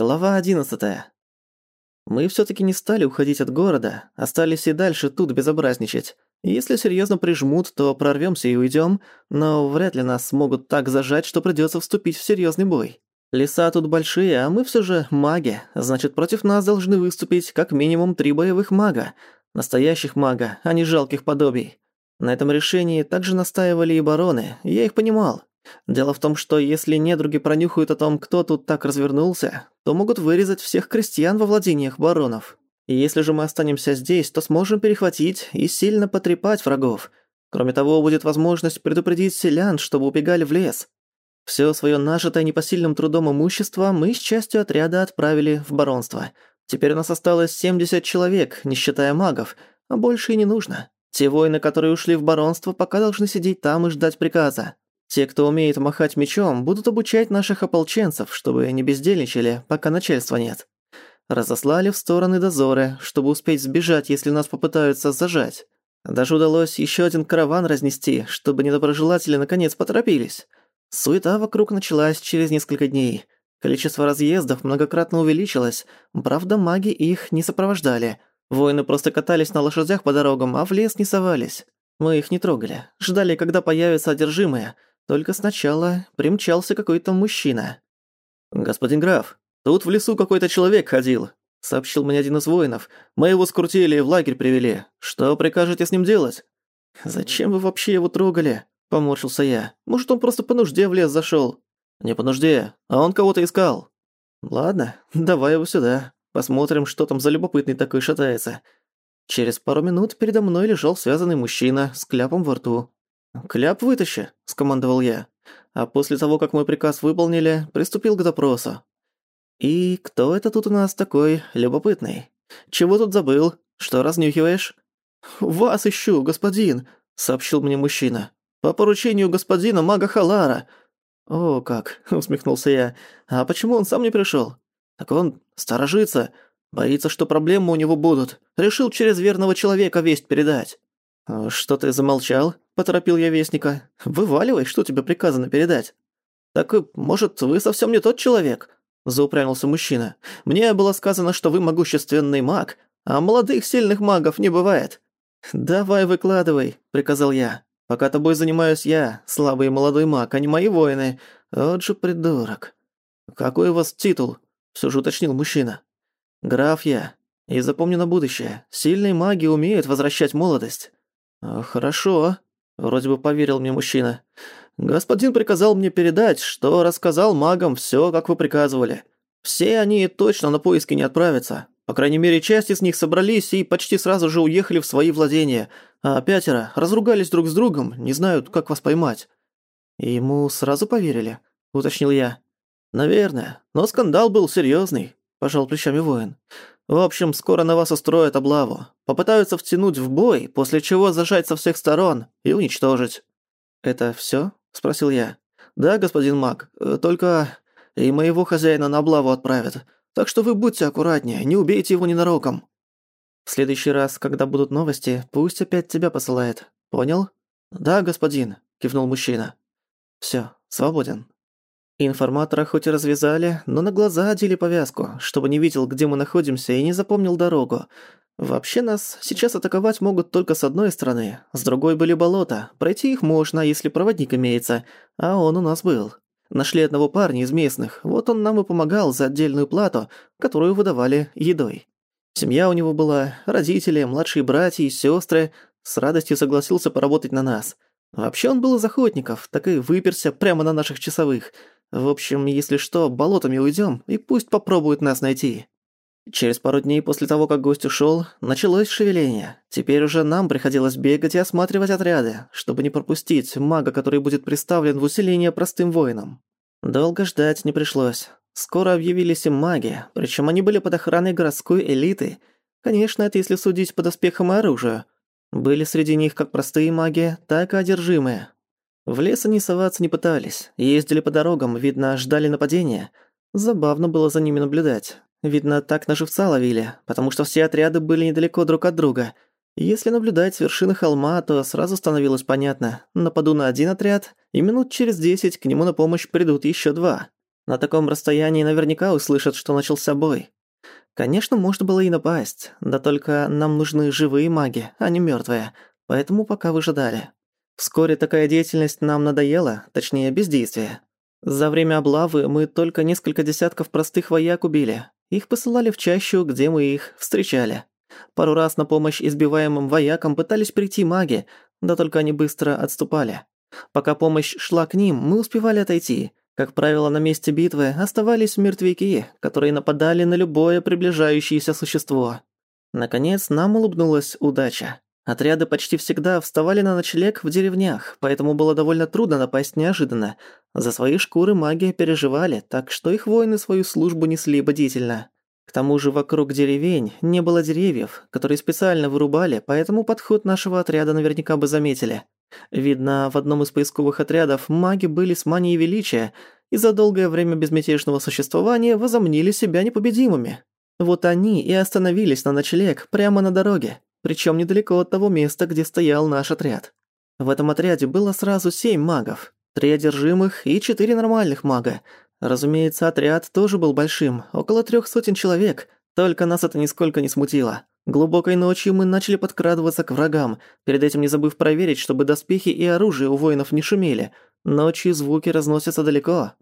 Глава 11. Мы всё-таки не стали уходить от города, остались и дальше тут безобразничать. Если серьёзно прижмут, то прорвёмся и уйдём, но вряд ли нас смогут так зажать, что придётся вступить в серьёзный бой. Леса тут большие, а мы всё же маги, значит, против нас должны выступить как минимум три боевых мага. Настоящих мага, а не жалких подобий. На этом решении также настаивали и бароны, я их понимал. Дело в том, что если недруги пронюхают о том, кто тут так развернулся, то могут вырезать всех крестьян во владениях баронов. И если же мы останемся здесь, то сможем перехватить и сильно потрепать врагов. Кроме того, будет возможность предупредить селян, чтобы убегали в лес. Всё своё нажитое непосильным трудом имущество мы с частью отряда отправили в баронство. Теперь у нас осталось 70 человек, не считая магов, а больше и не нужно. Те воины, которые ушли в баронство, пока должны сидеть там и ждать приказа. Те, кто умеет махать мечом, будут обучать наших ополченцев, чтобы не бездельничали, пока начальства нет. Разослали в стороны дозоры, чтобы успеть сбежать, если нас попытаются зажать. Даже удалось еще один караван разнести, чтобы недоброжелатели наконец поторопились. Суета вокруг началась через несколько дней. Количество разъездов многократно увеличилось, правда, маги их не сопровождали. Воины просто катались на лошадях по дорогам, а в лес не совались. Мы их не трогали, ждали, когда появятся одержимые – только сначала примчался какой-то мужчина. «Господин граф, тут в лесу какой-то человек ходил», — сообщил мне один из воинов. «Мы его скрутили и в лагерь привели. Что прикажете с ним делать?» «Зачем вы вообще его трогали?» — поморщился я. «Может, он просто по нужде в лес зашёл?» «Не по нужде, а он кого-то искал». «Ладно, давай его сюда. Посмотрим, что там за любопытный такой шатается». Через пару минут передо мной лежал связанный мужчина с кляпом во рту. «Кляп вытащи», — скомандовал я. А после того, как мой приказ выполнили, приступил к допросу. «И кто это тут у нас такой любопытный? Чего тут забыл? Что разнюхиваешь?» «Вас ищу, господин», — сообщил мне мужчина. «По поручению господина мага Халара». «О, как!» — усмехнулся я. «А почему он сам не пришёл?» «Так он сторожится, боится, что проблемы у него будут. Решил через верного человека весть передать». «Что ты замолчал?» поторопил я вестника. «Вываливай, что тебе приказано передать». «Так, может, вы совсем не тот человек?» – заупрямился мужчина. «Мне было сказано, что вы могущественный маг, а молодых сильных магов не бывает». «Давай выкладывай», – приказал я. «Пока тобой занимаюсь я, слабый молодой маг, а не мои воины. Вот же придурок». «Какой у вас титул?» – все же уточнил мужчина. «Граф я. И запомни на будущее, сильные маги умеют возвращать молодость». «Хорошо», Вроде бы поверил мне мужчина. «Господин приказал мне передать, что рассказал магам всё, как вы приказывали. Все они точно на поиски не отправятся. По крайней мере, часть из них собрались и почти сразу же уехали в свои владения, а пятеро разругались друг с другом, не знают, как вас поймать». И ему сразу поверили, уточнил я. «Наверное, но скандал был серьёзный», – пожал плечами воин. В общем, скоро на вас устроят облаву. Попытаются втянуть в бой, после чего зажать со всех сторон и уничтожить». «Это всё?» – спросил я. «Да, господин маг, э, только и моего хозяина на облаву отправят. Так что вы будьте аккуратнее, не убейте его ненароком». «В следующий раз, когда будут новости, пусть опять тебя посылает. Понял?» «Да, господин», – кивнул мужчина. «Всё, свободен». Информатора хоть и развязали, но на глаза одели повязку, чтобы не видел, где мы находимся и не запомнил дорогу. Вообще нас сейчас атаковать могут только с одной стороны, с другой были болота. Пройти их можно, если проводник имеется, а он у нас был. Нашли одного парня из местных, вот он нам и помогал за отдельную плату, которую выдавали едой. Семья у него была, родители, младшие братья и сестры. С радостью согласился поработать на нас. Вообще он был из охотников, так и выперся прямо на наших часовых – в общем, если что, болотами уйдем, и пусть попробуют нас найти. Через пару дней после того, как гость ушел, началось шевеление. Теперь уже нам приходилось бегать и осматривать отряды, чтобы не пропустить мага, который будет представлен в усиление простым воинам. Долго ждать не пришлось. Скоро объявились и маги, причем они были под охраной городской элиты. Конечно, это если судить по доспехам и оружию. Были среди них как простые маги, так и одержимые. В лес они соваться не пытались, ездили по дорогам, видно, ждали нападения. Забавно было за ними наблюдать. Видно, так на живца ловили, потому что все отряды были недалеко друг от друга. Если наблюдать с вершины холма, то сразу становилось понятно. Нападу на один отряд, и минут через десять к нему на помощь придут еще два. На таком расстоянии наверняка услышат, что начался бой. Конечно, можно было и напасть, да только нам нужны живые маги, а не мёртвые, поэтому пока выжидали. Вскоре такая деятельность нам надоела, точнее, бездействие. За время облавы мы только несколько десятков простых вояк убили. Их посылали в чащу, где мы их встречали. Пару раз на помощь избиваемым воякам пытались прийти маги, да только они быстро отступали. Пока помощь шла к ним, мы успевали отойти, как правило, на месте битвы оставались мертвяки, которые нападали на любое приближающееся существо. Наконец, нам улыбнулась удача. Отряды почти всегда вставали на ночлег в деревнях, поэтому было довольно трудно напасть неожиданно. За свои шкуры маги переживали, так что их воины свою службу несли бдительно. К тому же вокруг деревень не было деревьев, которые специально вырубали, поэтому подход нашего отряда наверняка бы заметили. Видно, в одном из поисковых отрядов маги были с манией величия и за долгое время безмятежного существования возомнили себя непобедимыми. Вот они и остановились на ночлег прямо на дороге, причем недалеко от того места, где стоял наш отряд. В этом отряде было сразу семь магов, три одержимых и четыре нормальных мага. Разумеется, отряд тоже был большим, около трех сотен человек, только нас это нисколько не смутило. Глубокой ночью мы начали подкрадываться к врагам, перед этим не забыв проверить, чтобы доспехи и оружие у воинов не шумели. Ночью звуки разносятся далеко.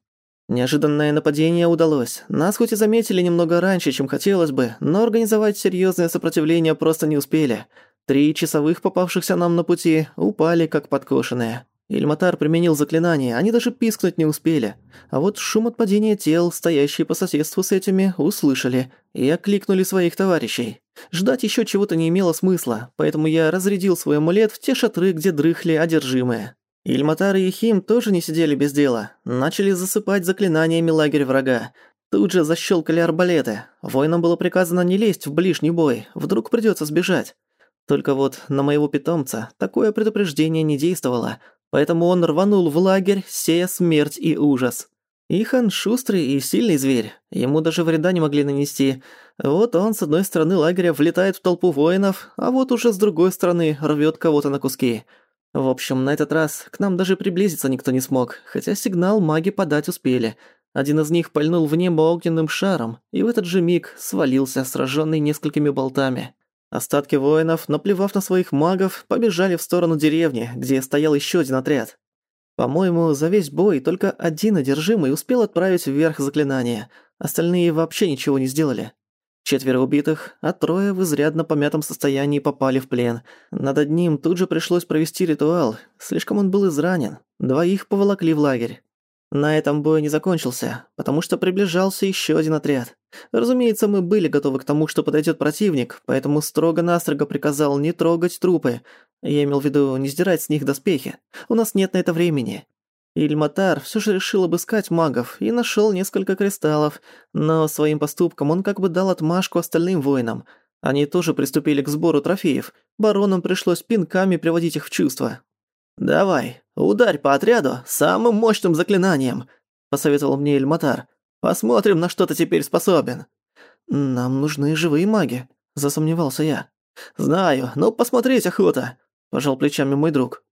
Неожиданное нападение удалось. Нас хоть и заметили немного раньше, чем хотелось бы, но организовать серьёзное сопротивление просто не успели. Три часовых, попавшихся нам на пути, упали как подкошенные. Ильматар применил заклинание, они даже пискнуть не успели. А вот шум от падения тел, стоящие по соседству с этими, услышали и окликнули своих товарищей. Ждать ещё чего-то не имело смысла, поэтому я разрядил свой амулет в те шатры, где дрыхли одержимые. Ильматар и Хим тоже не сидели без дела. Начали засыпать заклинаниями лагерь врага. Тут же защёлкали арбалеты. Воинам было приказано не лезть в ближний бой, вдруг придётся сбежать. Только вот на моего питомца такое предупреждение не действовало – поэтому он рванул в лагерь, сея смерть и ужас. Ихан шустрый и сильный зверь, ему даже вреда не могли нанести. Вот он с одной стороны лагеря влетает в толпу воинов, а вот уже с другой стороны рвёт кого-то на куски. В общем, на этот раз к нам даже приблизиться никто не смог, хотя сигнал маги подать успели. Один из них пальнул в небо огненным шаром, и в этот же миг свалился, сражённый несколькими болтами. Остатки воинов, наплевав на своих магов, побежали в сторону деревни, где стоял еще один отряд. По-моему, за весь бой только один одержимый успел отправить вверх заклинание, остальные вообще ничего не сделали. Четверо убитых, а трое в изрядно помятом состоянии попали в плен. Над одним тут же пришлось провести ритуал, слишком он был изранен. Двоих поволокли в лагерь. На этом бой не закончился, потому что приближался еще один отряд. Разумеется, мы были готовы к тому, что подойдет противник, поэтому строго-настрого приказал не трогать трупы. Я имел в виду не сдирать с них доспехи. У нас нет на это времени. Ильматар все же решил обыскать магов и нашел несколько кристаллов, но своим поступком он как бы дал отмашку остальным воинам. Они тоже приступили к сбору трофеев. Баронам пришлось пинками приводить их в чувство. «Давай, ударь по отряду самым мощным заклинанием», — посоветовал мне Эльматар. «Посмотрим, на что ты теперь способен». «Нам нужны живые маги», — засомневался я. «Знаю, но посмотреть охота», — пожал плечами мой друг.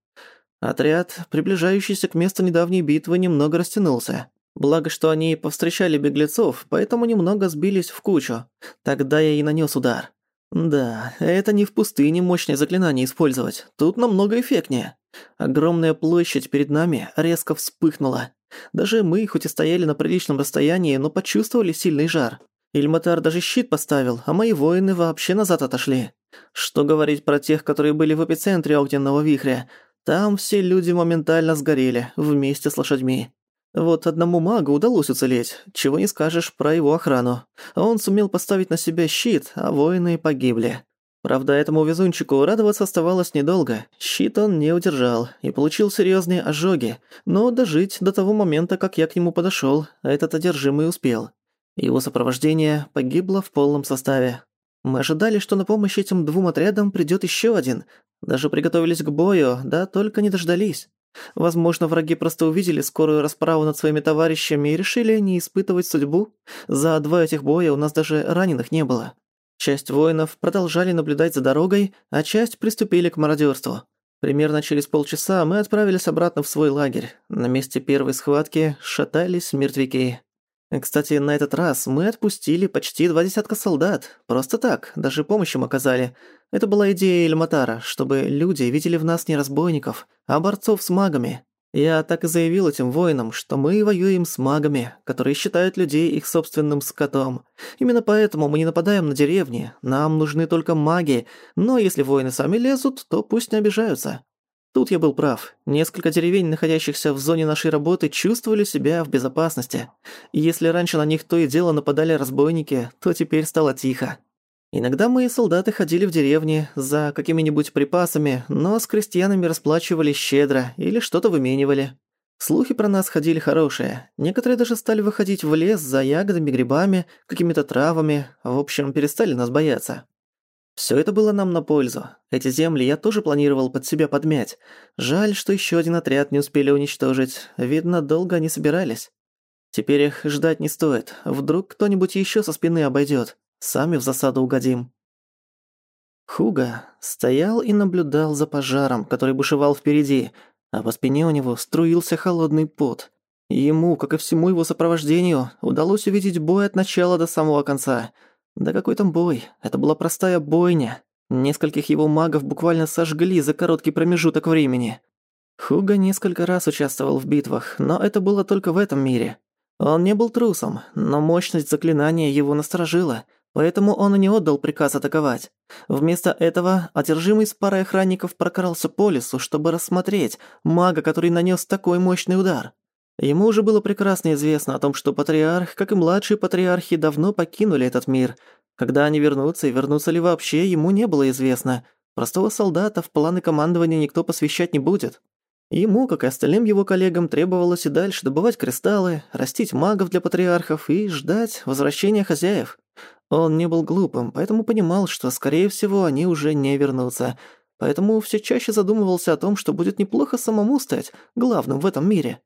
Отряд, приближающийся к месту недавней битвы, немного растянулся. Благо, что они повстречали беглецов, поэтому немного сбились в кучу. Тогда я и нанес удар. Да, это не в пустыне мощное заклинание использовать. Тут намного эффектнее. Огромная площадь перед нами резко вспыхнула. Даже мы, хоть и стояли на приличном расстоянии, но почувствовали сильный жар. Ильматар даже щит поставил, а мои воины вообще назад отошли. Что говорить про тех, которые были в эпицентре огненного вихря? Там все люди моментально сгорели, вместе с лошадьми. Вот одному магу удалось уцелеть, чего не скажешь про его охрану. Он сумел поставить на себя щит, а воины погибли. Правда, этому везунчику радоваться оставалось недолго. Щит он не удержал и получил серьезные ожоги, но дожить до того момента, как я к нему подошел, этот одержимый успел. Его сопровождение погибло в полном составе. Мы ожидали, что на помощь этим двум отрядам придет еще один. Даже приготовились к бою, да только не дождались. Возможно, враги просто увидели скорую расправу над своими товарищами и решили не испытывать судьбу. За два этих боя у нас даже раненых не было. Часть воинов продолжали наблюдать за дорогой, а часть приступили к мародерству. Примерно через полчаса мы отправились обратно в свой лагерь. На месте первой схватки шатались мертвяки. Кстати, на этот раз мы отпустили почти два десятка солдат. Просто так, даже помощь им оказали. Это была идея Эльматара, чтобы люди видели в нас не разбойников, а борцов с магами. Я так и заявил этим воинам, что мы воюем с магами, которые считают людей их собственным скотом. Именно поэтому мы не нападаем на деревни, нам нужны только маги, но если воины сами лезут, то пусть не обижаются. Тут я был прав. Несколько деревень, находящихся в зоне нашей работы, чувствовали себя в безопасности. И если раньше на них то и дело нападали разбойники, то теперь стало тихо. Иногда мои солдаты ходили в деревни за какими-нибудь припасами, но с крестьянами расплачивались щедро или что-то выменивали. Слухи про нас ходили хорошие. Некоторые даже стали выходить в лес за ягодами, грибами, какими-то травами. В общем, перестали нас бояться. Всё это было нам на пользу. Эти земли я тоже планировал под себя подмять. Жаль, что ещё один отряд не успели уничтожить. Видно, долго они собирались. Теперь их ждать не стоит. Вдруг кто-нибудь ещё со спины обойдёт. Сами в засаду угодим. Хуга стоял и наблюдал за пожаром, который бушевал впереди, а по спине у него струился холодный пот. Ему, как и всему его сопровождению, удалось увидеть бой от начала до самого конца. Да какой там бой? Это была простая бойня. Нескольких его магов буквально сожгли за короткий промежуток времени. Хуга несколько раз участвовал в битвах, но это было только в этом мире. Он не был трусом, но мощность заклинания его насторожила, Поэтому он и не отдал приказ атаковать. Вместо этого одержимый с парой охранников прокрался по лесу, чтобы рассмотреть мага, который нанес такой мощный удар. Ему уже было прекрасно известно о том, что патриарх, как и младшие патриархи, давно покинули этот мир. Когда они вернутся и вернутся ли вообще, ему не было известно. Простого солдата в планы командования никто посвящать не будет. Ему, как и остальным его коллегам, требовалось и дальше добывать кристаллы, растить магов для патриархов и ждать возвращения хозяев. Он не был глупым, поэтому понимал, что, скорее всего, они уже не вернутся. Поэтому все чаще задумывался о том, что будет неплохо самому стать главным в этом мире.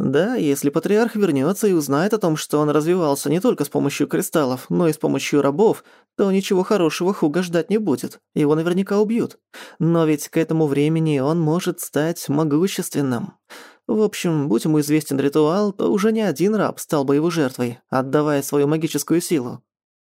Да, если патриарх вернется и узнает о том, что он развивался не только с помощью кристаллов, но и с помощью рабов, то ничего хорошего Хуга ждать не будет, его наверняка убьют. Но ведь к этому времени он может стать могущественным. В общем, будь ему известен ритуал, то уже не один раб стал бы его жертвой, отдавая свою магическую силу.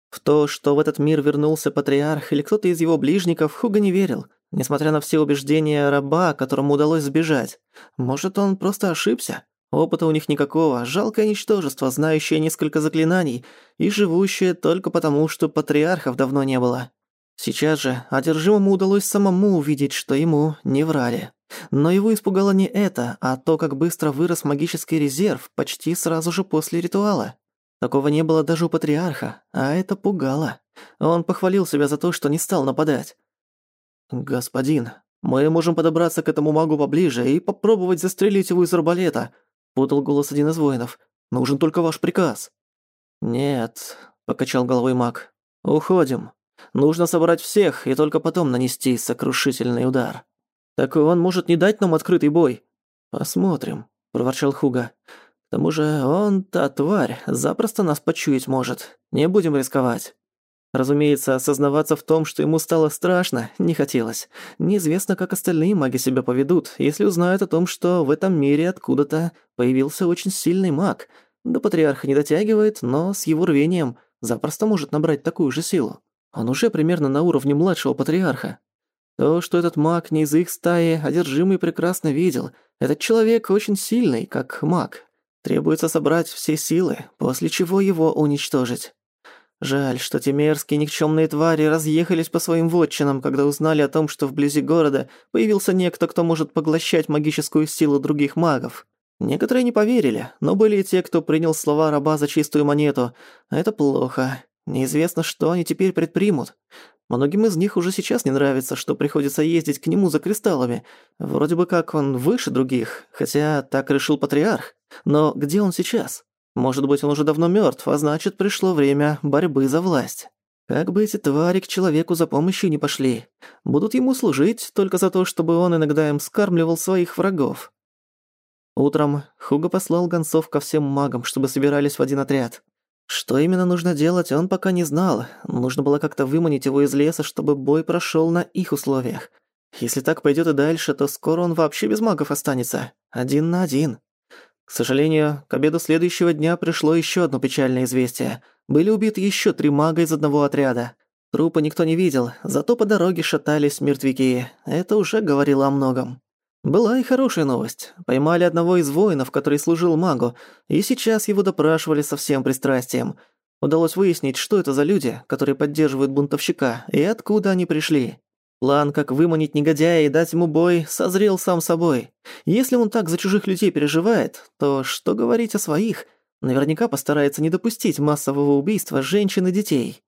В то, что в этот мир вернулся патриарх или кто-то из его ближников, Хуга не верил, несмотря на все убеждения раба, которому удалось сбежать. Может, он просто ошибся? Опыта у них никакого, жалкое ничтожество, знающее несколько заклинаний и живущее только потому, что патриархов давно не было. Сейчас же одержимому удалось самому увидеть, что ему не врали. Но его испугало не это, а то, как быстро вырос магический резерв почти сразу же после ритуала. Такого не было даже у патриарха, а это пугало. Он похвалил себя за то, что не стал нападать. «Господин, мы можем подобраться к этому магу поближе и попробовать застрелить его из арбалета», — подал голос один из воинов. «Нужен только ваш приказ». «Нет», — покачал головой маг. «Уходим. Нужно собрать всех и только потом нанести сокрушительный удар». «Так он может не дать нам открытый бой?» «Посмотрим», — проворчал Хуга. К тому же он, та тварь, запросто нас почуять может. Не будем рисковать. Разумеется, осознаваться в том, что ему стало страшно, не хотелось. Неизвестно, как остальные маги себя поведут, если узнают о том, что в этом мире откуда-то появился очень сильный маг. До патриарха не дотягивает, но с его рвением запросто может набрать такую же силу. Он уже примерно на уровне младшего патриарха. То, что этот маг не из их стаи, одержимый прекрасно видел. Этот человек очень сильный, как маг, Требуется собрать все силы, после чего его уничтожить. Жаль, что те мерзкие никчёмные твари разъехались по своим вотчинам, когда узнали о том, что вблизи города появился некто, кто может поглощать магическую силу других магов. Некоторые не поверили, но были и те, кто принял слова раба за чистую монету. Это плохо. Неизвестно, что они теперь предпримут. Многим из них уже сейчас не нравится, что приходится ездить к нему за кристаллами. Вроде бы как он выше других, хотя так решил патриарх. Но где он сейчас? Может быть, он уже давно мертв, а значит, пришло время борьбы за власть. Как бы эти твари к человеку за помощью не пошли. Будут ему служить только за то, чтобы он иногда им скармливал своих врагов. Утром Хуга послал гонцов ко всем магам, чтобы собирались в один отряд. Что именно нужно делать, он пока не знал. Нужно было как-то выманить его из леса, чтобы бой прошёл на их условиях. Если так пойдёт и дальше, то скоро он вообще без магов останется. Один на один. К сожалению, к обеду следующего дня пришло еще одно печальное известие. Были убиты еще три мага из одного отряда. Трупа никто не видел, зато по дороге шатались мертвяки. Это уже говорило о многом. Была и хорошая новость. Поймали одного из воинов, который служил магу, и сейчас его допрашивали со всем пристрастием. Удалось выяснить, что это за люди, которые поддерживают бунтовщика, и откуда они пришли. План, как выманить негодяя и дать ему бой, созрел сам собой. Если он так за чужих людей переживает, то что говорить о своих? Наверняка постарается не допустить массового убийства женщин и детей.